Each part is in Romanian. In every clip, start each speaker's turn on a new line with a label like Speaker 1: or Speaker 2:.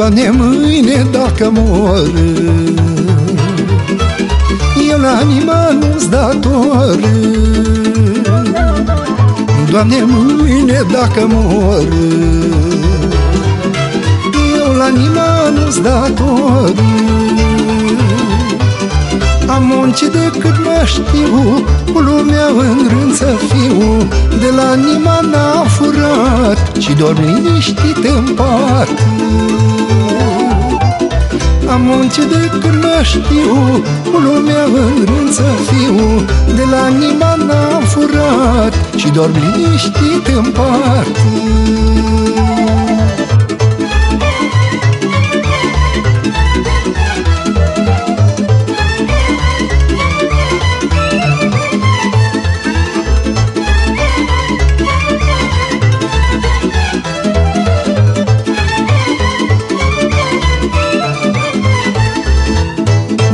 Speaker 1: Doamne, mâine dacă mor. Eu la anima nu-ți dator. Doamne, mâine dacă mor. Eu la anima nu-ți dator. Am muncit de cât mă știu Cu lumea în rând să fiu. De la nima n-am furat Și dorm liniștit în pat Am muncit de cât mă știu Cu lumea în rând să fiu. De la nima n-am furat Și dorm liniștit în pat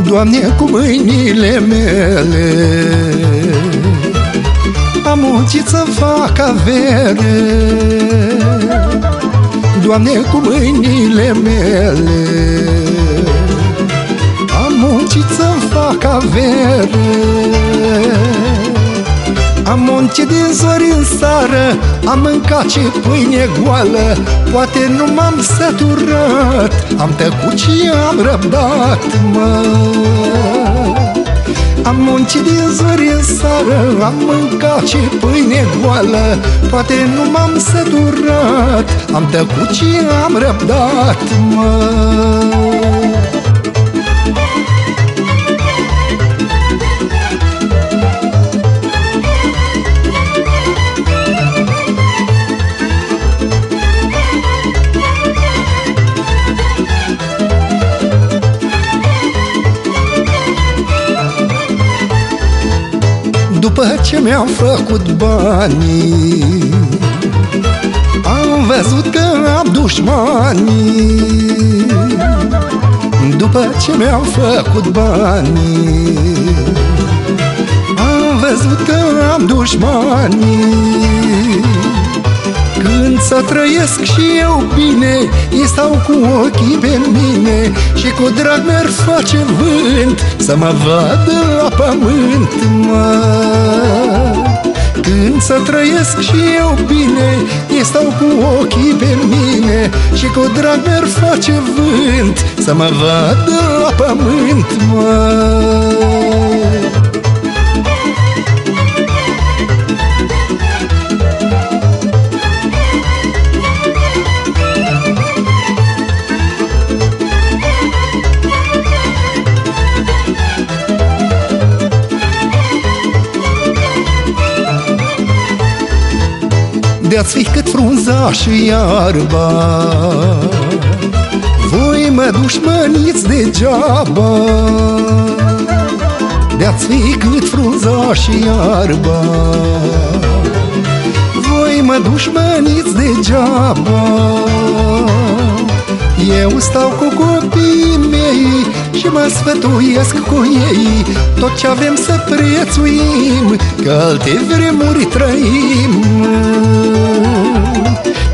Speaker 1: Doamne, cu mâinile mele. Am muncit să fac avere. Doamne, cu mâinile mele. Am muncit să fac avere am muncit din zori în sară Am mâncat ce pâine goală Poate nu m-am săturat. Am tăcut și am răbdat, mă. Am muncit din zori în sară Am mâncat ce pâine goală Poate nu m-am săturat. Am tăcut și am răbdat, mă După ce mi-am făcut banii Am văzut că am dușmanii. După ce mi-am făcut banii Am văzut că am dușmanii când să trăiesc și eu bine Ei stau cu ochii pe mine Și cu drag mi-ar face vânt Să mă vadă la pământ, mă. Când să trăiesc și eu bine Ei stau cu ochii pe mine Și cu drag mi-ar face vânt Să mă vadă la pământ, mă De-ați fi cât frunza și iarba. Voi mă dușmăniți degeaba De-ați fi cât frunza și iarba. Voi mă dușmăniți degeaba Eu stau cu copiii mei Și mă sfătuiesc cu ei. Tot ce avem să prețuim Că alte vremuri trăim.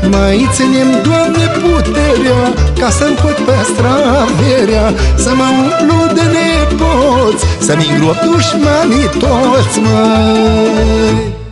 Speaker 1: Mai ținem, Doamne, puterea Ca să-mi pot păstra averea. Să mă umplu de nepoți Să-mi îngrop dușmanii toți, măi